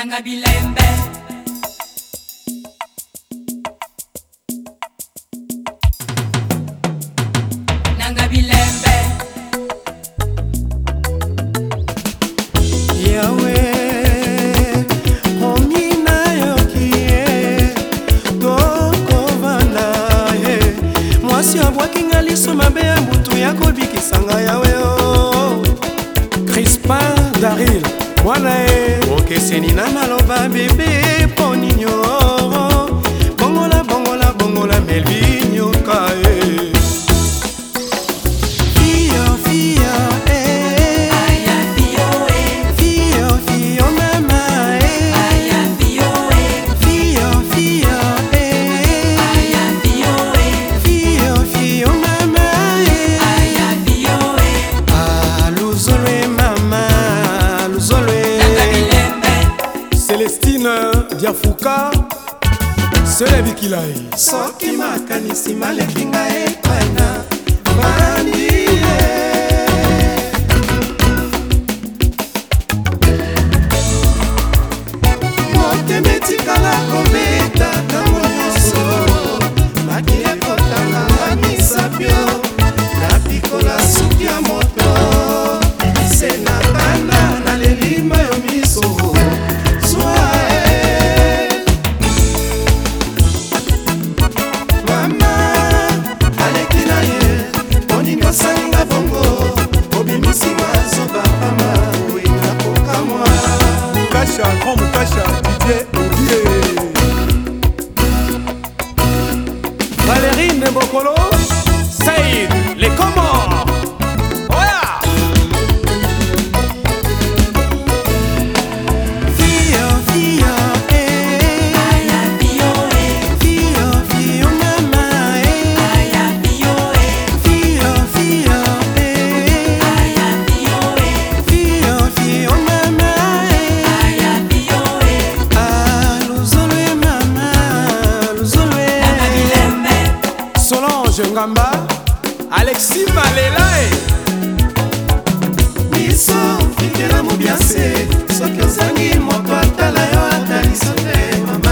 nanga bilembe nanga bilembe yawe yeah, abwakinga liso mabe ya butu ya kobikisanga yawe o crispin daril mwana e ekeseni na naloba bebe nakokila ye soki makanisi maleki ngai epai Valérie, de cacha, Valérie alexi malela e miso fikela mobiase soki ozangi moto atala yo ata liso te mama